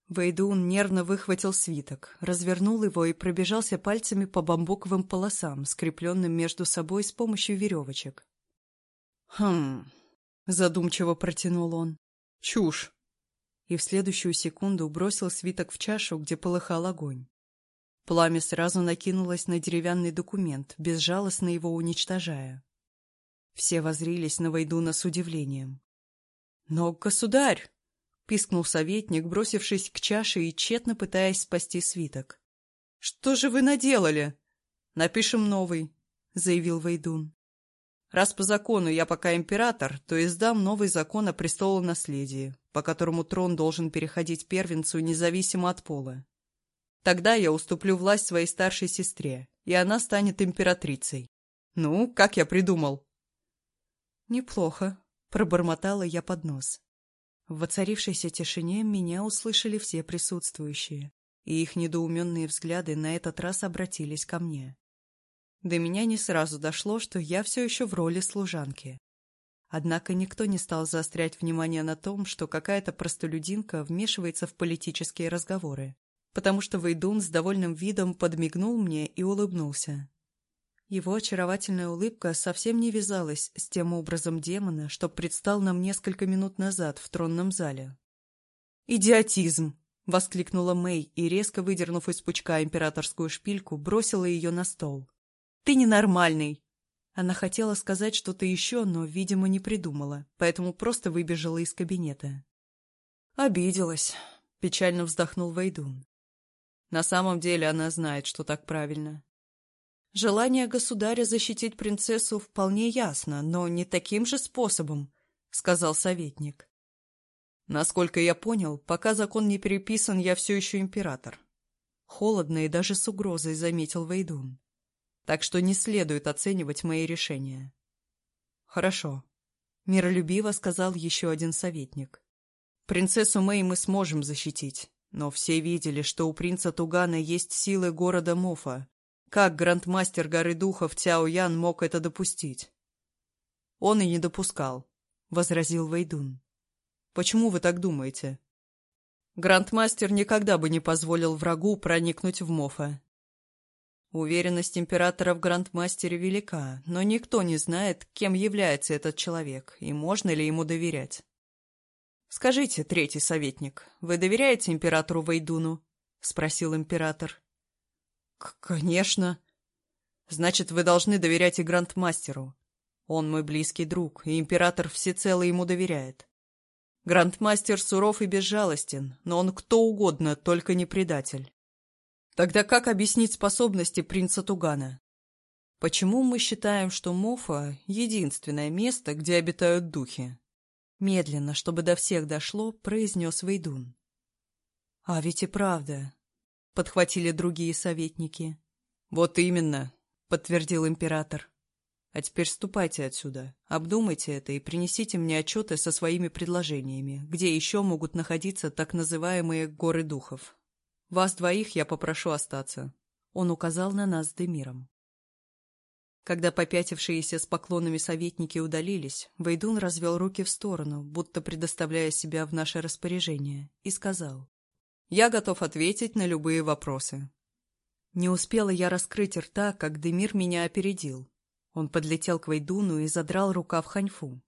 Вейдун нервно выхватил свиток, развернул его и пробежался пальцами по бамбуковым полосам, скрепленным между собой с помощью веревочек. «Хм...» — задумчиво протянул он. «Чушь!» И в следующую секунду бросил свиток в чашу, где полыхал огонь. Пламя сразу накинулось на деревянный документ, безжалостно его уничтожая. Все возрились на Вайдуна с удивлением. «Но, государь!» — пискнул советник, бросившись к чаше и тщетно пытаясь спасти свиток. «Что же вы наделали?» «Напишем новый», — заявил Вайдун. «Раз по закону я пока император, то издам новый закон о престолонаследии, по которому трон должен переходить первенцу независимо от пола. Тогда я уступлю власть своей старшей сестре, и она станет императрицей. Ну, как я придумал?» «Неплохо», — пробормотала я под нос. В воцарившейся тишине меня услышали все присутствующие, и их недоуменные взгляды на этот раз обратились ко мне. До меня не сразу дошло, что я все еще в роли служанки. Однако никто не стал заострять внимание на том, что какая-то простолюдинка вмешивается в политические разговоры потому что Вейдун с довольным видом подмигнул мне и улыбнулся. Его очаровательная улыбка совсем не вязалась с тем образом демона, что предстал нам несколько минут назад в тронном зале. «Идиотизм!» — воскликнула Мэй и, резко выдернув из пучка императорскую шпильку, бросила ее на стол. «Ты ненормальный!» Она хотела сказать что-то еще, но, видимо, не придумала, поэтому просто выбежала из кабинета. «Обиделась», — печально вздохнул Вейдун. На самом деле она знает, что так правильно. Желание государя защитить принцессу вполне ясно, но не таким же способом, — сказал советник. Насколько я понял, пока закон не переписан, я все еще император. Холодно и даже с угрозой заметил Вейдун. Так что не следует оценивать мои решения. Хорошо. Миролюбиво сказал еще один советник. Принцессу Мэй мы сможем защитить. Но все видели, что у принца Тугана есть силы города Мофа. Как грандмастер горы духов Цяо Ян мог это допустить? Он и не допускал, — возразил Вейдун. Почему вы так думаете? Грандмастер никогда бы не позволил врагу проникнуть в Мофа. Уверенность императора в грандмастере велика, но никто не знает, кем является этот человек и можно ли ему доверять. «Скажите, третий советник, вы доверяете императору Вейдуну?» — спросил император. «Конечно. Значит, вы должны доверять и грандмастеру. Он мой близкий друг, и император всецело ему доверяет. Грандмастер суров и безжалостен, но он кто угодно, только не предатель. Тогда как объяснить способности принца Тугана? Почему мы считаем, что Мофа — единственное место, где обитают духи? Медленно, чтобы до всех дошло, произнес Вейдун. «А ведь и правда», — подхватили другие советники. «Вот именно», — подтвердил император. «А теперь ступайте отсюда, обдумайте это и принесите мне отчеты со своими предложениями, где еще могут находиться так называемые горы духов. Вас двоих я попрошу остаться». Он указал на нас с Демиром. Когда попятившиеся с поклонами советники удалились, Вейдун развел руки в сторону, будто предоставляя себя в наше распоряжение, и сказал, «Я готов ответить на любые вопросы». Не успела я раскрыть рта, как Демир меня опередил. Он подлетел к Вейдуну и задрал рукав ханьфу.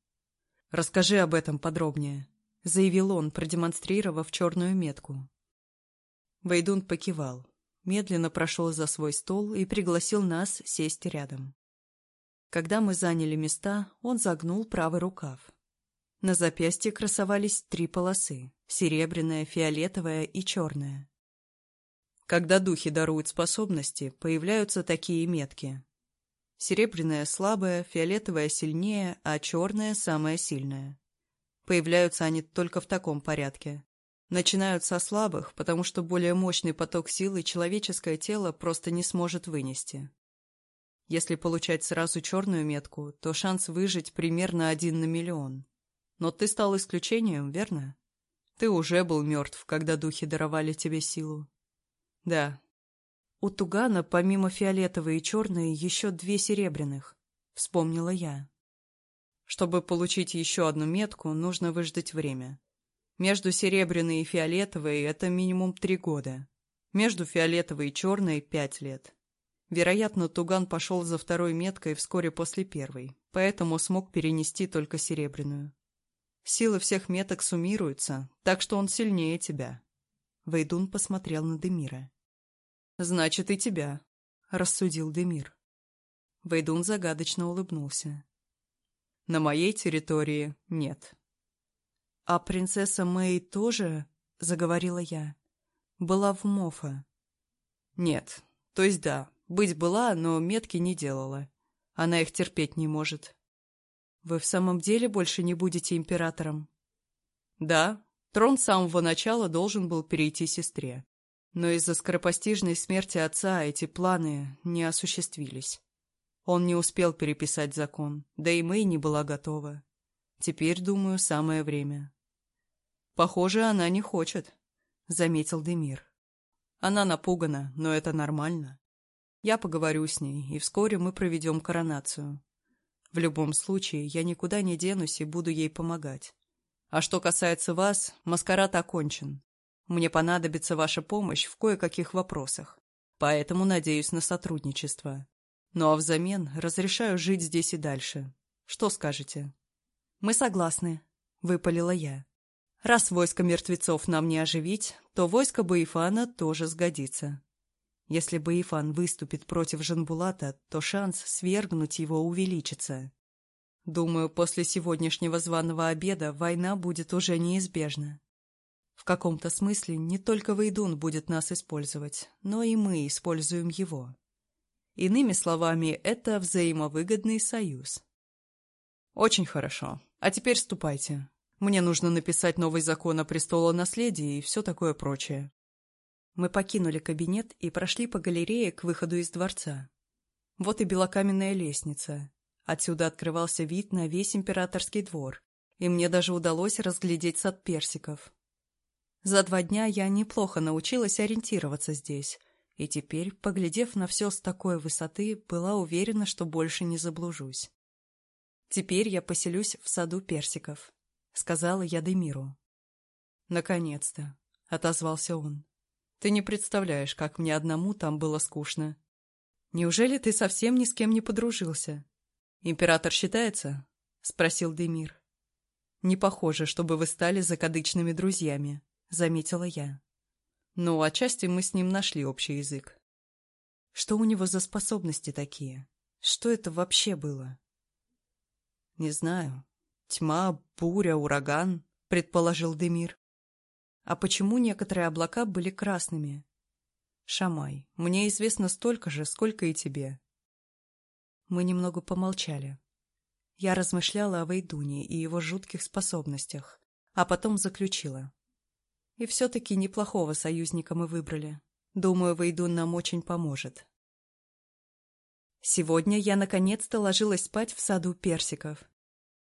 «Расскажи об этом подробнее», — заявил он, продемонстрировав черную метку. Вейдун покивал, медленно прошел за свой стол и пригласил нас сесть рядом. Когда мы заняли места, он загнул правый рукав. На запястье красовались три полосы — серебряная, фиолетовая и черная. Когда духи даруют способности, появляются такие метки. Серебряная слабая, фиолетовая сильнее, а черная самая сильная. Появляются они только в таком порядке. Начинают со слабых, потому что более мощный поток силы человеческое тело просто не сможет вынести. Если получать сразу черную метку, то шанс выжить примерно один на миллион. Но ты стал исключением, верно? Ты уже был мертв, когда духи даровали тебе силу. Да. У Тугана, помимо фиолетовой и черной, еще две серебряных. Вспомнила я. Чтобы получить еще одну метку, нужно выждать время. Между серебряной и фиолетовой это минимум три года. Между фиолетовой и черной – пять лет. Вероятно, Туган пошел за второй меткой вскоре после первой, поэтому смог перенести только серебряную. Силы всех меток суммируются, так что он сильнее тебя. Вейдун посмотрел на Демира. «Значит, и тебя», — рассудил Демир. Вейдун загадочно улыбнулся. «На моей территории нет». «А принцесса Мэй тоже?» — заговорила я. «Была в Мофа». «Нет, то есть да, быть была, но метки не делала. Она их терпеть не может. Вы в самом деле больше не будете императором? Да, трон с самого начала должен был перейти сестре. Но из-за скоропостижной смерти отца эти планы не осуществились. Он не успел переписать закон, да и Мэй не была готова. Теперь, думаю, самое время. Похоже, она не хочет, — заметил Демир. Она напугана, но это нормально. Я поговорю с ней, и вскоре мы проведем коронацию. В любом случае, я никуда не денусь и буду ей помогать. А что касается вас, маскарад окончен. Мне понадобится ваша помощь в кое-каких вопросах. Поэтому надеюсь на сотрудничество. Ну а взамен разрешаю жить здесь и дальше. Что скажете? Мы согласны, — выпалила я. Раз войско мертвецов нам не оживить, то войско Баифана тоже сгодится. Если Баифан выступит против Жанбулата, то шанс свергнуть его увеличится. Думаю, после сегодняшнего званого обеда война будет уже неизбежна. В каком-то смысле не только Вейдун будет нас использовать, но и мы используем его. Иными словами, это взаимовыгодный союз. Очень хорошо. А теперь ступайте. Мне нужно написать новый закон о престолонаследии и все такое прочее. Мы покинули кабинет и прошли по галерее к выходу из дворца. Вот и белокаменная лестница. Отсюда открывался вид на весь императорский двор, и мне даже удалось разглядеть сад персиков. За два дня я неплохо научилась ориентироваться здесь, и теперь, поглядев на все с такой высоты, была уверена, что больше не заблужусь. «Теперь я поселюсь в саду персиков», — сказала я Демиру. «Наконец-то», — отозвался он. Ты не представляешь, как мне одному там было скучно. Неужели ты совсем ни с кем не подружился? Император считается? Спросил Демир. Не похоже, чтобы вы стали закадычными друзьями, заметила я. Ну, отчасти мы с ним нашли общий язык. Что у него за способности такие? Что это вообще было? Не знаю. Тьма, буря, ураган, предположил Демир. А почему некоторые облака были красными? Шамай, мне известно столько же, сколько и тебе. Мы немного помолчали. Я размышляла о Вейдуне и его жутких способностях, а потом заключила. И все-таки неплохого союзника мы выбрали. Думаю, Вейдун нам очень поможет. Сегодня я наконец-то ложилась спать в саду персиков.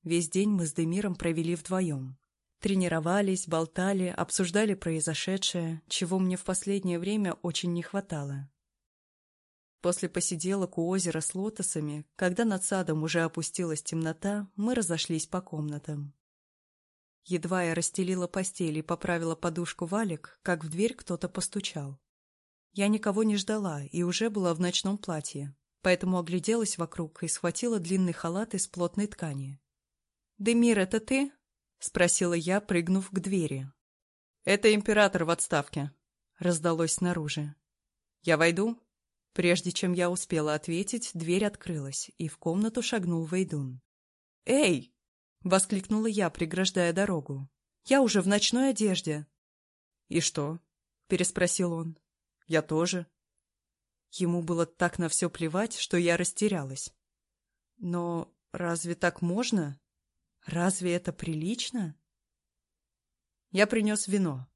Весь день мы с Демиром провели вдвоем. Тренировались, болтали, обсуждали произошедшее, чего мне в последнее время очень не хватало. После посиделок у озера с лотосами, когда над садом уже опустилась темнота, мы разошлись по комнатам. Едва я расстелила постель и поправила подушку валик, как в дверь кто-то постучал. Я никого не ждала и уже была в ночном платье, поэтому огляделась вокруг и схватила длинный халат из плотной ткани. «Демир, это ты?» — спросила я, прыгнув к двери. «Это император в отставке», — раздалось снаружи. «Я войду?» Прежде чем я успела ответить, дверь открылась, и в комнату шагнул Вейдун. «Эй!» — воскликнула я, преграждая дорогу. «Я уже в ночной одежде». «И что?» — переспросил он. «Я тоже». Ему было так на все плевать, что я растерялась. Но разве так можно? Разве это прилично? Я принес вино.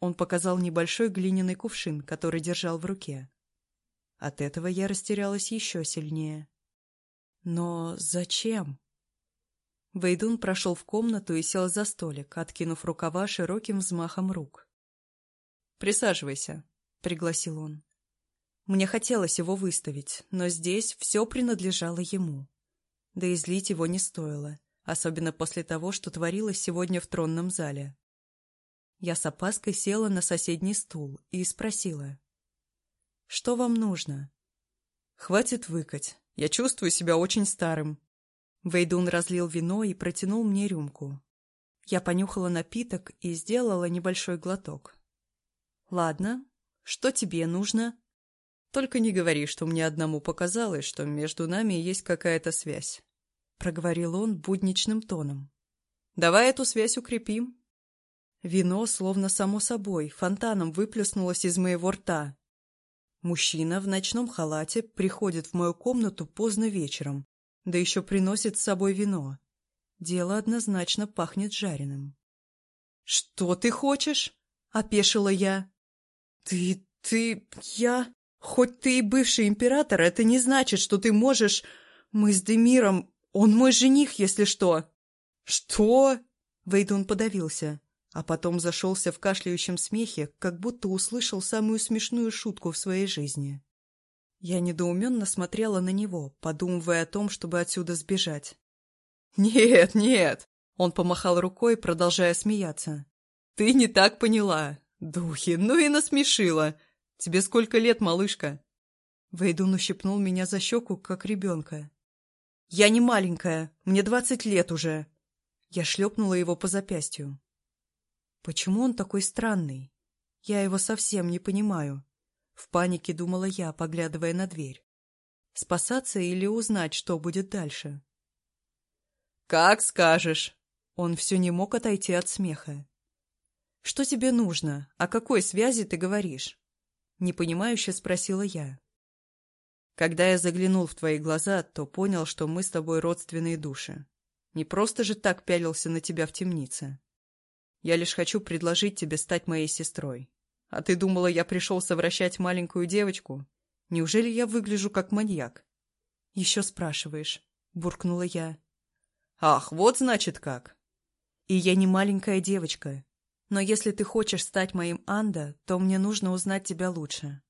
Он показал небольшой глиняный кувшин, который держал в руке. От этого я растерялась еще сильнее. Но зачем? Вейдун прошел в комнату и сел за столик, откинув рукава широким взмахом рук. «Присаживайся», — пригласил он. Мне хотелось его выставить, но здесь все принадлежало ему. Да и злить его не стоило, особенно после того, что творилось сегодня в тронном зале. Я с опаской села на соседний стул и спросила. «Что вам нужно?» «Хватит выкать. Я чувствую себя очень старым». Вейдун разлил вино и протянул мне рюмку. Я понюхала напиток и сделала небольшой глоток. «Ладно, что тебе нужно?» Только не говори, что мне одному показалось, что между нами есть какая-то связь. Проговорил он будничным тоном. Давай эту связь укрепим. Вино, словно само собой, фонтаном выплеснулось из моего рта. Мужчина в ночном халате приходит в мою комнату поздно вечером, да еще приносит с собой вино. Дело однозначно пахнет жареным. — Что ты хочешь? — опешила я. — Ты... ты... я... Хоть ты и бывший император, это не значит, что ты можешь... Мы с Демиром... Он мой жених, если что. Что? Вейдун подавился, а потом зашелся в кашляющем смехе, как будто услышал самую смешную шутку в своей жизни. Я недоуменно смотрела на него, подумывая о том, чтобы отсюда сбежать. «Нет, нет!» Он помахал рукой, продолжая смеяться. «Ты не так поняла. Духи, ну и насмешила. «Тебе сколько лет, малышка?» Вейдун ущипнул меня за щеку, как ребенка. «Я не маленькая, мне двадцать лет уже!» Я шлепнула его по запястью. «Почему он такой странный? Я его совсем не понимаю». В панике думала я, поглядывая на дверь. Спасаться или узнать, что будет дальше? «Как скажешь!» Он все не мог отойти от смеха. «Что тебе нужно? О какой связи ты говоришь?» Непонимающе спросила я. Когда я заглянул в твои глаза, то понял, что мы с тобой родственные души. Не просто же так пялился на тебя в темнице. Я лишь хочу предложить тебе стать моей сестрой. А ты думала, я пришел совращать маленькую девочку? Неужели я выгляжу как маньяк? Еще спрашиваешь, буркнула я. Ах, вот значит как. И я не маленькая девочка. Но если ты хочешь стать моим Анда, то мне нужно узнать тебя лучше.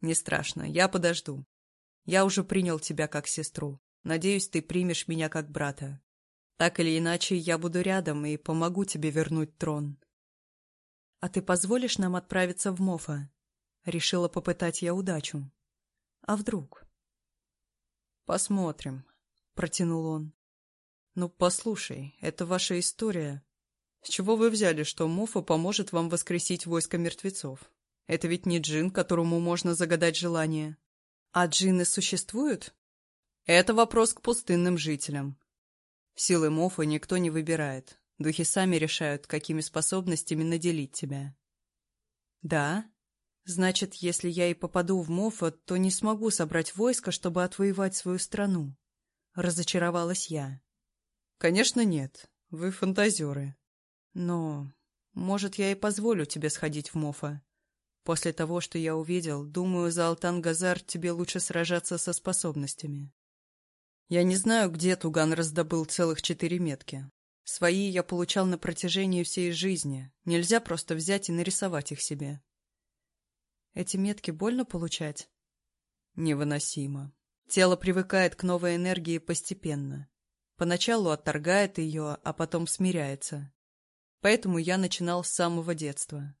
Не страшно, я подожду. Я уже принял тебя как сестру. Надеюсь, ты примешь меня как брата. Так или иначе, я буду рядом и помогу тебе вернуть трон. А ты позволишь нам отправиться в Мофа? Решила попытать я удачу. А вдруг? Посмотрим, протянул он. Ну, послушай, это ваша история. С чего вы взяли, что Мофа поможет вам воскресить войско мертвецов? Это ведь не джин, которому можно загадать желание. А джинны существуют? Это вопрос к пустынным жителям. Силы Мофа никто не выбирает. Духи сами решают, какими способностями наделить тебя. Да? Значит, если я и попаду в Мофа, то не смогу собрать войско, чтобы отвоевать свою страну. Разочаровалась я. Конечно, нет. Вы фантазеры. Но, может, я и позволю тебе сходить в Мофа. После того, что я увидел, думаю, за Алтан-Газар тебе лучше сражаться со способностями. Я не знаю, где Туган раздобыл целых четыре метки. Свои я получал на протяжении всей жизни. Нельзя просто взять и нарисовать их себе. Эти метки больно получать? Невыносимо. Тело привыкает к новой энергии постепенно. Поначалу отторгает ее, а потом смиряется. Поэтому я начинал с самого детства.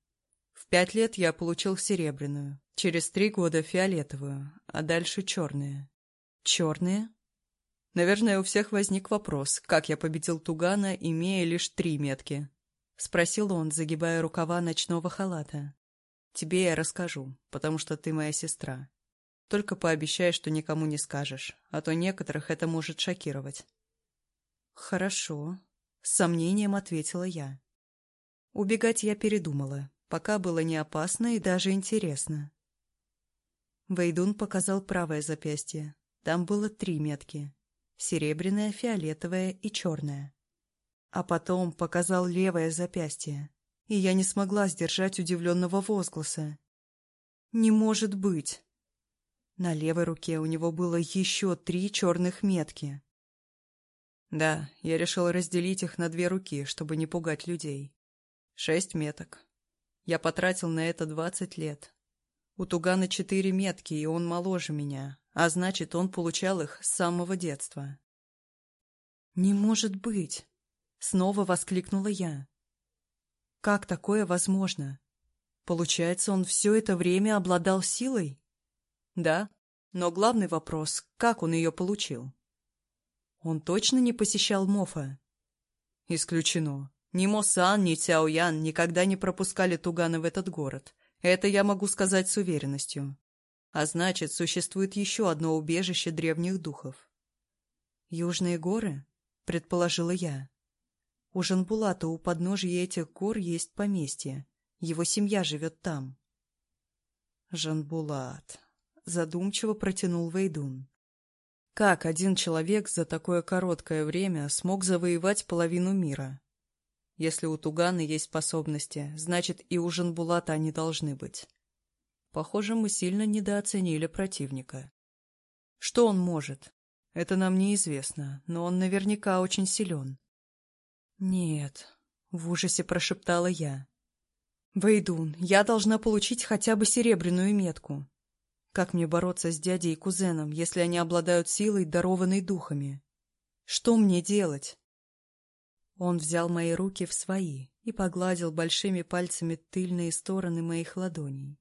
В пять лет я получил серебряную, через три года фиолетовую, а дальше черные. Черные? Наверное, у всех возник вопрос, как я победил Тугана, имея лишь три метки. Спросил он, загибая рукава ночного халата. Тебе я расскажу, потому что ты моя сестра. Только пообещай, что никому не скажешь, а то некоторых это может шокировать. Хорошо, с сомнением ответила я. Убегать я передумала, пока было не опасно и даже интересно. Вейдун показал правое запястье. Там было три метки. Серебряная, фиолетовая и черная. А потом показал левое запястье. И я не смогла сдержать удивленного возгласа. «Не может быть!» На левой руке у него было еще три черных метки. Да, я решил разделить их на две руки, чтобы не пугать людей. Шесть меток. Я потратил на это двадцать лет. У Тугана четыре метки, и он моложе меня, а значит, он получал их с самого детства. «Не может быть!» — снова воскликнула я. «Как такое возможно? Получается, он все это время обладал силой?» «Да, но главный вопрос — как он ее получил?» Он точно не посещал Мофа? Исключено. Ни Мосан, ни Цяоян никогда не пропускали Тугана в этот город. Это я могу сказать с уверенностью. А значит, существует еще одно убежище древних духов. «Южные горы?» — предположила я. У Жанбулата у подножия этих гор есть поместье. Его семья живет там. «Жанбулат», — задумчиво протянул Вейдун. Как один человек за такое короткое время смог завоевать половину мира? Если у Тугана есть способности, значит и у Жанбулата они должны быть. Похоже, мы сильно недооценили противника. Что он может? Это нам неизвестно, но он наверняка очень силен. Нет, в ужасе прошептала я. Вейдун, я должна получить хотя бы серебряную метку. Как мне бороться с дядей и кузеном, если они обладают силой, дарованной духами? Что мне делать? Он взял мои руки в свои и погладил большими пальцами тыльные стороны моих ладоней.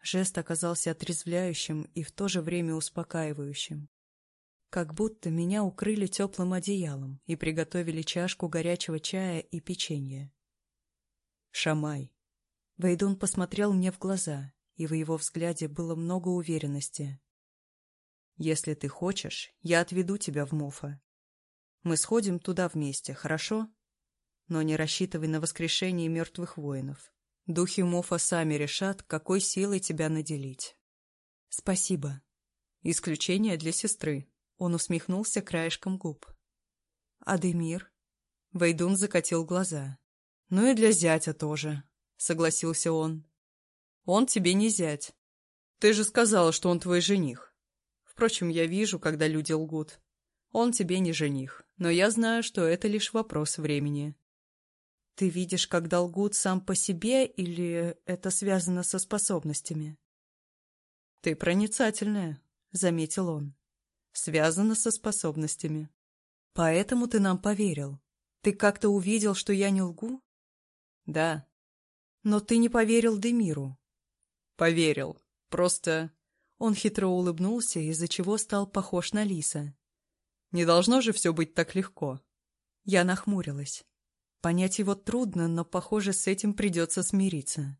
Жест оказался отрезвляющим и в то же время успокаивающим. Как будто меня укрыли теплым одеялом и приготовили чашку горячего чая и печенья. «Шамай!» Вейдун посмотрел мне в глаза, и в его взгляде было много уверенности. «Если ты хочешь, я отведу тебя в Мофа. Мы сходим туда вместе, хорошо? Но не рассчитывай на воскрешение мертвых воинов. Духи Мофа сами решат, какой силой тебя наделить». «Спасибо. Исключение для сестры». Он усмехнулся краешком губ. «Адемир?» Вейдун закатил глаза. «Ну и для зятя тоже», — согласился он. Он тебе не зять. Ты же сказала, что он твой жених. Впрочем, я вижу, когда люди лгут. Он тебе не жених, но я знаю, что это лишь вопрос времени. Ты видишь, когда лгут сам по себе, или это связано со способностями? Ты проницательная, — заметил он. Связано со способностями. Поэтому ты нам поверил. Ты как-то увидел, что я не лгу? Да. Но ты не поверил Демиру. Поверил. Просто... Он хитро улыбнулся, из-за чего стал похож на лиса. Не должно же все быть так легко. Я нахмурилась. Понять его трудно, но, похоже, с этим придется смириться.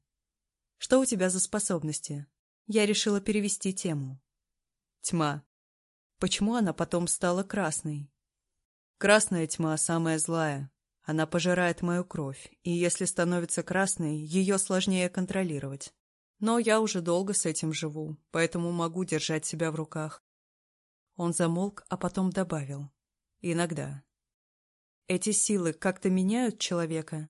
Что у тебя за способности? Я решила перевести тему. Тьма. Почему она потом стала красной? Красная тьма самая злая. Она пожирает мою кровь, и если становится красной, ее сложнее контролировать. Но я уже долго с этим живу, поэтому могу держать себя в руках. Он замолк, а потом добавил. Иногда. Эти силы как-то меняют человека?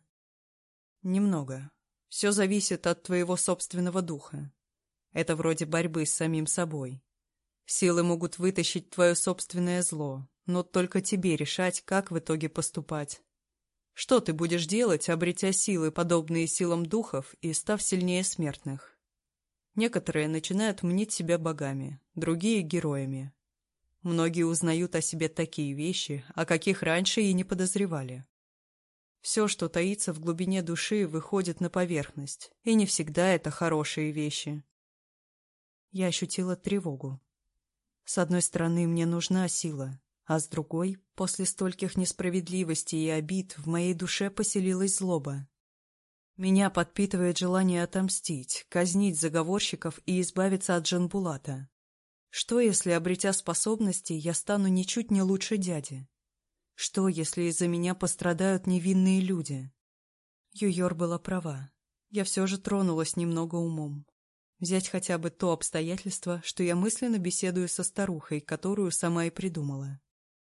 Немного. Все зависит от твоего собственного духа. Это вроде борьбы с самим собой. Силы могут вытащить твое собственное зло, но только тебе решать, как в итоге поступать. Что ты будешь делать, обретя силы, подобные силам духов, и став сильнее смертных? Некоторые начинают мнить себя богами, другие — героями. Многие узнают о себе такие вещи, о каких раньше и не подозревали. Все, что таится в глубине души, выходит на поверхность, и не всегда это хорошие вещи. Я ощутила тревогу. С одной стороны, мне нужна сила, а с другой, после стольких несправедливостей и обид, в моей душе поселилась злоба. Меня подпитывает желание отомстить, казнить заговорщиков и избавиться от Джанбулата. Что, если, обретя способности, я стану ничуть не лучше дяди? Что, если из-за меня пострадают невинные люди? Юйор была права. Я все же тронулась немного умом. Взять хотя бы то обстоятельство, что я мысленно беседую со старухой, которую сама и придумала.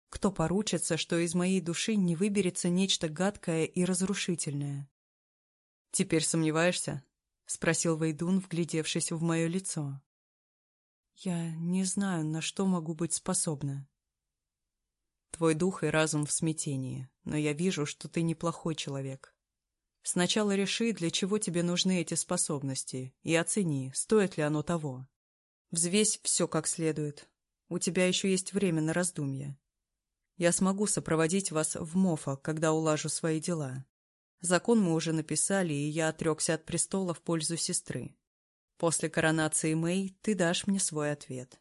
Кто поручится, что из моей души не выберется нечто гадкое и разрушительное? «Теперь сомневаешься?» — спросил Вейдун, вглядевшись в мое лицо. «Я не знаю, на что могу быть способна». «Твой дух и разум в смятении, но я вижу, что ты неплохой человек. Сначала реши, для чего тебе нужны эти способности, и оцени, стоит ли оно того. Взвесь все как следует. У тебя еще есть время на раздумье. Я смогу сопроводить вас в Мофа, когда улажу свои дела. Закон мы уже написали, и я отрекся от престола в пользу сестры. После коронации Мэй ты дашь мне свой ответ.